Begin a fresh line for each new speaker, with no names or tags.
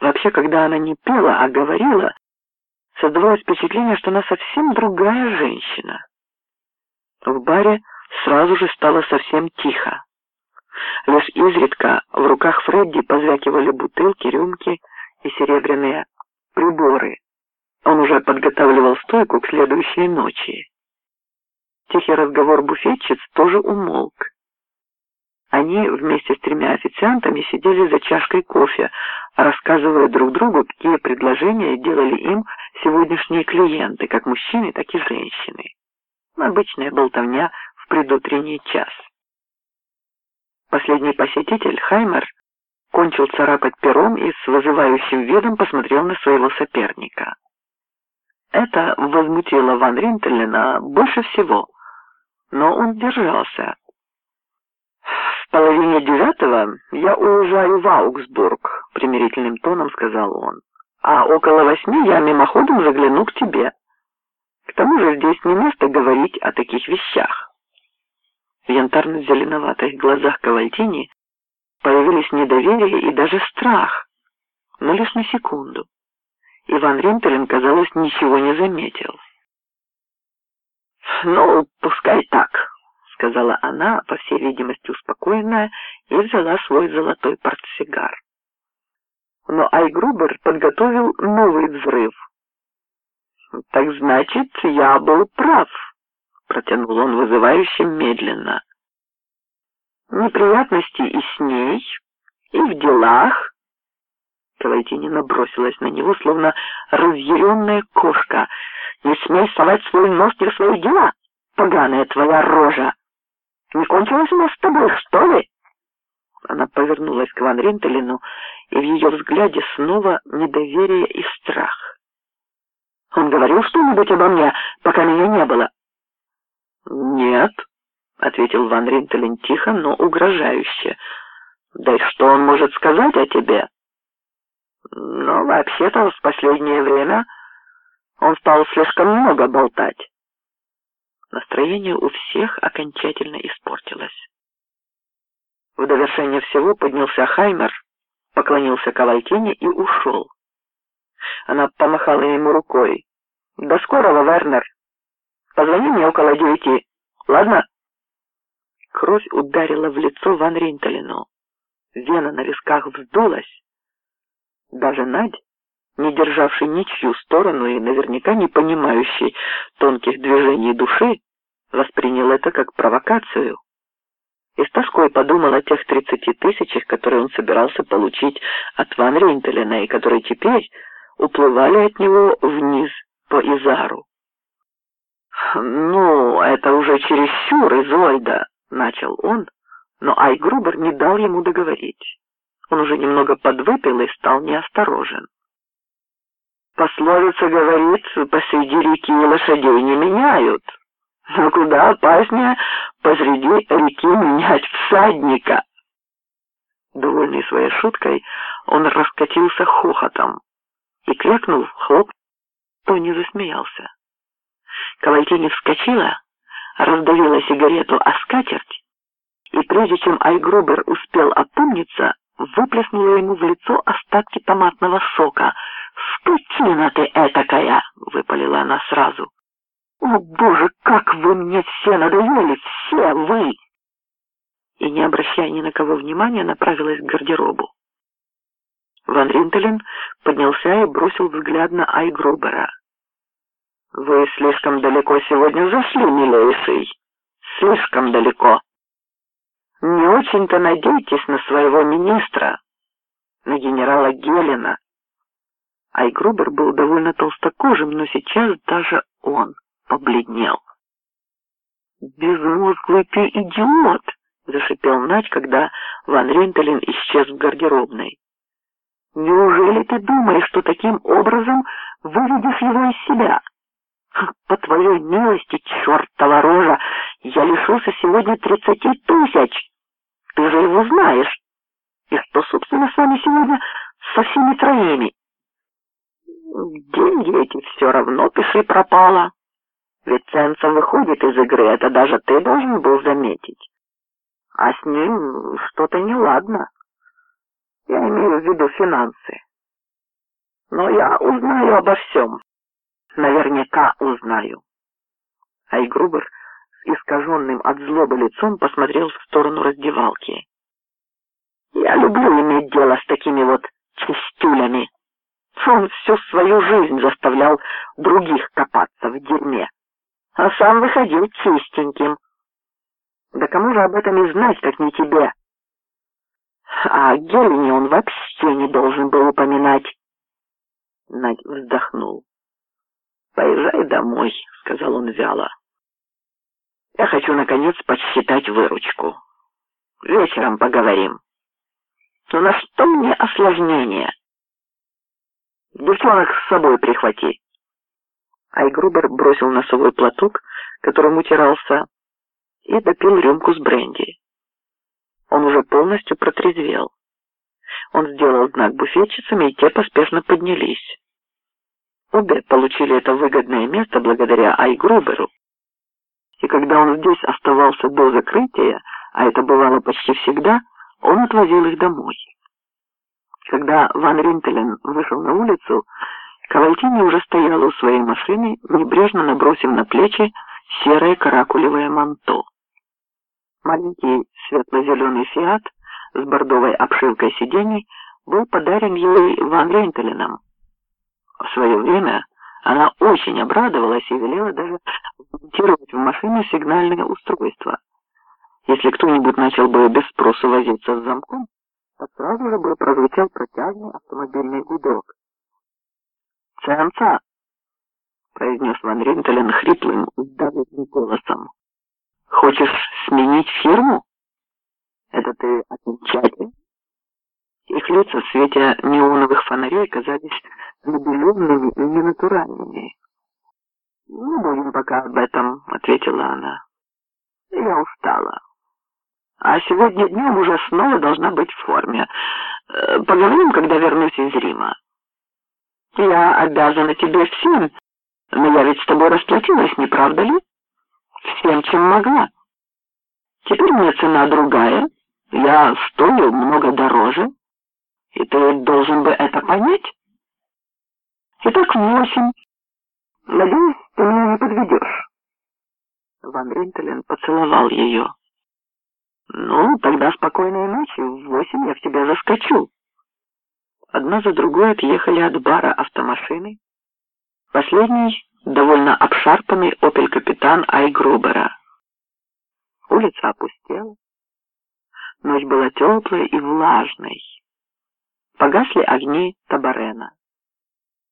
Вообще, когда она не пела, а говорила, создавалось впечатление, что она совсем другая женщина. В баре сразу же стало совсем тихо. Лишь изредка в руках Фредди позвякивали бутылки, рюмки и серебряные приборы. Он уже подготавливал стойку к следующей ночи. Тихий разговор буфетчиц тоже умолк. Они вместе с тремя официантами сидели за чашкой кофе, рассказывая друг другу, какие предложения делали им сегодняшние клиенты, как мужчины, так и женщины. Обычная болтовня в предутренний час. Последний посетитель, Хаймер, кончил царапать пером и с вызывающим видом посмотрел на своего соперника. Это возмутило Ван Ринтелена больше всего, но он держался. «В половине девятого я уезжаю в Аугсбург», — примирительным тоном сказал он. «А около восьми я мимоходом загляну к тебе. К тому же здесь не место говорить о таких вещах». В янтарно-зеленоватых глазах Кавальтини появились недоверие и даже страх, но лишь на секунду. Иван Ринтелен, казалось, ничего не заметил. «Ну, пускай так», — сказала она, по всей видимости успокоенная, и взяла свой золотой портсигар. Но Айгрубер подготовил новый взрыв. «Так значит, я был прав», — протянул он вызывающе медленно. «Неприятности и с ней, и в делах». Кавайтинина бросилась на него, словно разъяренная кошка — не смей совать свой нос не в свои дела, поганая твоя рожа. Не кончилось у нас с тобой, что ли? Она повернулась к Ван Ринтелину, и в ее взгляде снова недоверие и страх. Он говорил что-нибудь обо мне, пока меня не было? Нет, ответил Ван Ринтелин тихо, но угрожающе. Да и что он может сказать о тебе? Но вообще-то в последнее время он стал слишком много болтать. Настроение у всех окончательно испортилось. В довершение всего поднялся Хаймер, поклонился Кавалькине и ушел. Она помахала ему рукой. «До скорого, Вернер. Позвони мне около девяти, ладно?» Кровь ударила в лицо Ван Ринтелину. Вена на висках вздулась. Даже Надь, не державший ничью сторону и наверняка не понимающий тонких движений души, воспринял это как провокацию. И с тоской подумал о тех тридцати тысячах, которые он собирался получить от Ван Рейнтелена и которые теперь уплывали от него вниз по Изару. «Ну, это уже чересчур, Изольда», — начал он, но Айгрубер не дал ему договорить. Он уже немного подвыпил и стал неосторожен. Пословица говорит, посреди реки лошадей не меняют. Но куда опаснее посреди реки менять всадника. Довольный своей шуткой, он раскатился хохотом и, крякнув, хлоп, то не засмеялся. Кавальтини вскочила, раздавила сигарету о скатерть, и прежде чем Айгрубер успел опомниться, выплеснула ему в лицо остатки томатного сока — «Скотина ты этакая!» — выпалила она сразу. «О, Боже, как вы мне все надоели, все вы!» И, не обращая ни на кого внимания, направилась к гардеробу. Ван Ринтелен поднялся и бросил взгляд на Айгрубера. «Вы слишком далеко сегодня зашли, милейший. Слишком далеко. Не очень-то надейтесь на своего министра, на генерала Гелена. Айгрубер был довольно толстокожим, но сейчас даже он побледнел. «Безмозглый ты идиот!» — зашипел Надь, когда Ван Рентелен исчез в гардеробной. «Неужели ты думаешь, что таким образом выведешь его из себя? По твоей милости, чертова рожа, я лишился сегодня тридцати тысяч! Ты же его знаешь! И что, собственно, с вами сегодня со всеми троими?» Деньги эти все равно пиши пропало. Ведь Ценцев выходит из игры, это даже ты должен был заметить. А с ним что-то неладно. Я имею в виду финансы. Но я узнаю обо всем. Наверняка узнаю. Айгрубер с искаженным от злобы лицом посмотрел в сторону раздевалки. Я люблю иметь дело с такими вот чистюлями. Он всю свою жизнь заставлял других копаться в дерьме, а сам выходил чистеньким. Да кому же об этом и знать, как не тебе? А о Гелене он вообще не должен был упоминать. Надь вздохнул. «Поезжай домой», — сказал он вяло. «Я хочу, наконец, подсчитать выручку. Вечером поговорим. Но на что мне осложнение?» Девчонок с собой прихвати. Айгрубер бросил носовой платок, которым утирался, и допил рюмку с бренди. Он уже полностью протрезвел. Он сделал знак буфетчицам, и те поспешно поднялись. Обе получили это выгодное место благодаря Айгруберу. И когда он здесь оставался до закрытия, а это бывало почти всегда, он отвозил их домой. Когда Ван Ринтелен вышел на улицу, Кавальтини уже стояла у своей машины, небрежно набросив на плечи серое каракулевое манто. Маленький светло-зеленый «Фиат» с бордовой обшивкой сидений был подарен ей Ван Ринтеленом. В свое время она очень обрадовалась и велела даже монтировать в машину сигнальное устройство. Если кто-нибудь начал бы без спроса возиться с замком, а сразу же бы прозвучал протяжный автомобильный гудок. «ЦМЦ!» — произнес Ван Ринтелен хриплым, сдавленным голосом. «Хочешь сменить фирму? Это ты о печати?» Их лица в свете неоновых фонарей казались набеленными и ненатуральными. «Не будем пока об этом», — ответила она. «Я устала» а сегодня днем уже снова должна быть в форме. Э, поговорим, когда вернусь из Рима. Я обязана тебе всем, но я ведь с тобой расплатилась, не правда ли? Всем, чем могла. Теперь мне цена другая, я стою много дороже, и ты должен бы это понять. Итак, восемь. Надеюсь, ты меня не подведешь. Ван Ринтелен поцеловал ее. «Ну, тогда спокойной ночи. В восемь я в тебя заскочу». Одна за другой отъехали от бара автомашины. Последний — довольно обшарпанный опель-капитан Айгрубера. Улица опустела. Ночь была теплой и влажной. Погасли огни Табарена.